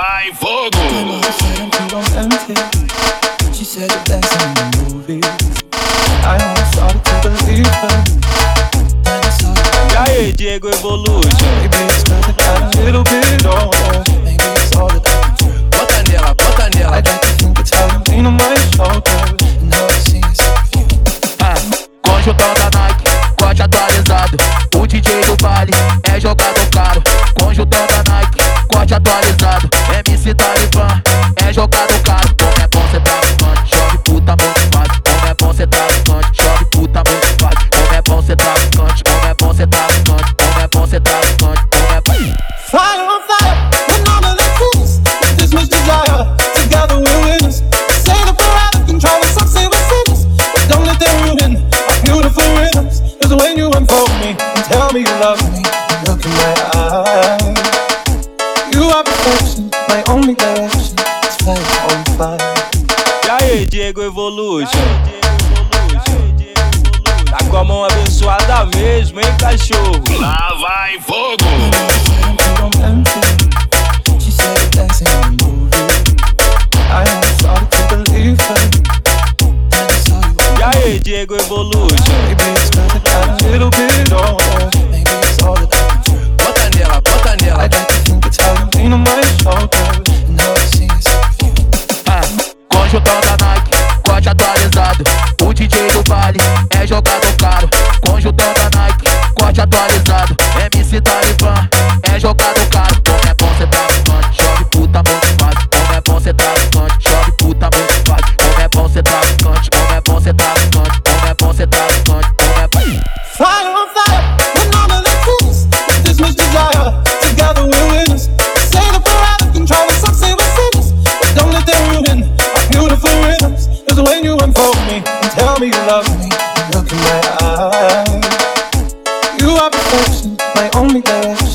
vai fogo. She said you're dancing in the movies. I only started to believe her. Then I saw you. E aí, Diego Evolution? Maybe it's I got a little bit older. Maybe it's all that. Bota nela, bota nela. I'd like to think it's how you lean on my shoulder. And how I you. Conjuntão da Nike, corte atualizado. O DJ do baile é jogador Talibã é jogador caro. Como é bom cê tá fumando, chove puta muito fácil. Como é bom cê tá fumando, chove puta muito fácil. Como é bom cê tá fumando, como é bom cê tá fumando. Como é bom cê tá fumando, como é bom. Fire on fire, with none of the fools. With this much desire, together we're winners. Say the forever control some say we're sinners. But don't let them ruin our beautiful rhythms. Cause when you unfold me and tell me you love me, look in my eyes. Fire. E aí, Diego Evolution? Tá com a mão abençoada mesmo, hein, cachorro? Lá vai fogo. She said dancing movie. I to believe her. I. E aí, Diego Evolution? I. Bota nela, bota nela. I'd like to think it's how you lean on my shoulder. É jogador caro. Como é bom chove puta muito fácil. Como é bom chove puta muito fácil. Como é bom como é bom. Como é bom como é bom. Fire on fire, with none of the. With this much desire, together we're winners. Say the forever control some say we're sinners. But don't let them ruin our beautiful rhythms. Cause when you unfold me tell me you love me, look in my eyes. You are perfection, my only direction.